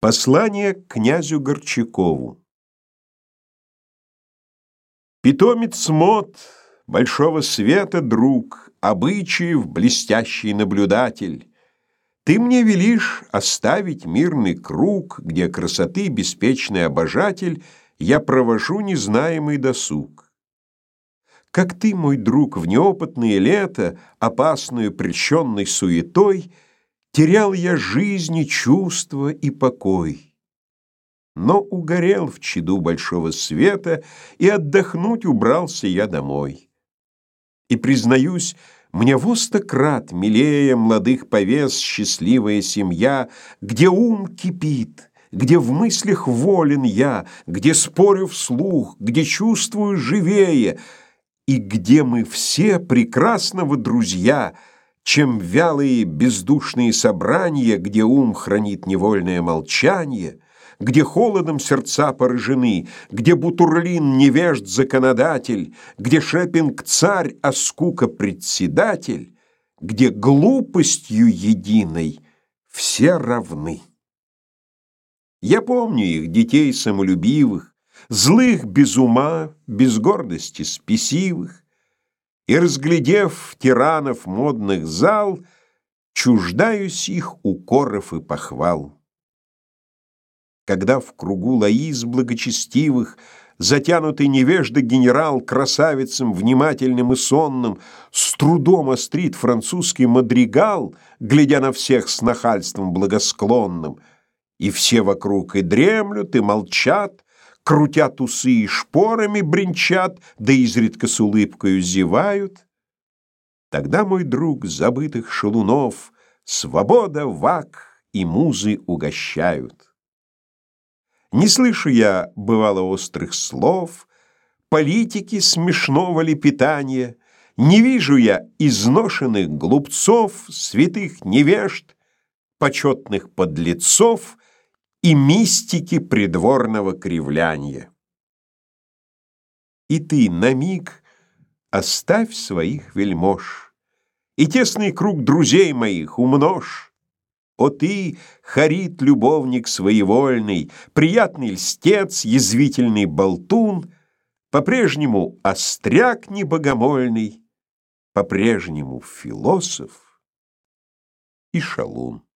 Послание к князю Горчакову. Питомец мод, большого света друг, обычаев блестящий наблюдатель. Ты мне велишь оставить мирный круг, где красоты беспечный обожатель я провожу незнаемый досуг. Как ты, мой друг, в неопытные лета, опасную прельщенной суетой — Терял я жизни, чувства и покой. Но угорел в чаду большого света, И отдохнуть убрался я домой. И, признаюсь, мне во сто милее Младых повес счастливая семья, Где ум кипит, где в мыслях волен я, Где спорю вслух, где чувствую живее, И где мы все прекрасного друзья — чем вялые бездушные собрания, где ум хранит невольное молчание, где холодом сердца поражены, где Бутурлин невежд законодатель, где Шепинг царь, а скука председатель, где глупостью единой все равны. Я помню их, детей самолюбивых, злых без ума, без гордости спесивых, и, разглядев тиранов модных зал, чуждаюсь их укоров и похвал. Когда в кругу лаиз благочестивых Затянутый невежда генерал Красавицем внимательным и сонным С трудом острит французский мадригал, Глядя на всех с нахальством благосклонным, И все вокруг и дремлют, и молчат, крутят усы и шпорами бренчат, да изредка с улыбкою зевают. Тогда, мой друг, забытых шалунов Свобода, вак и музы угощают. Не слышу я, бывало, острых слов, Политики смешного лепетания, Не вижу я изношенных глупцов, Святых невежд, почетных подлецов — и мистики придворного кривляния. И ты на миг оставь своих вельмож, И тесный круг друзей моих умножь. О ты, харит любовник своевольный, Приятный льстец, язвительный болтун, По-прежнему остряк небогомольный, По-прежнему философ и шалун.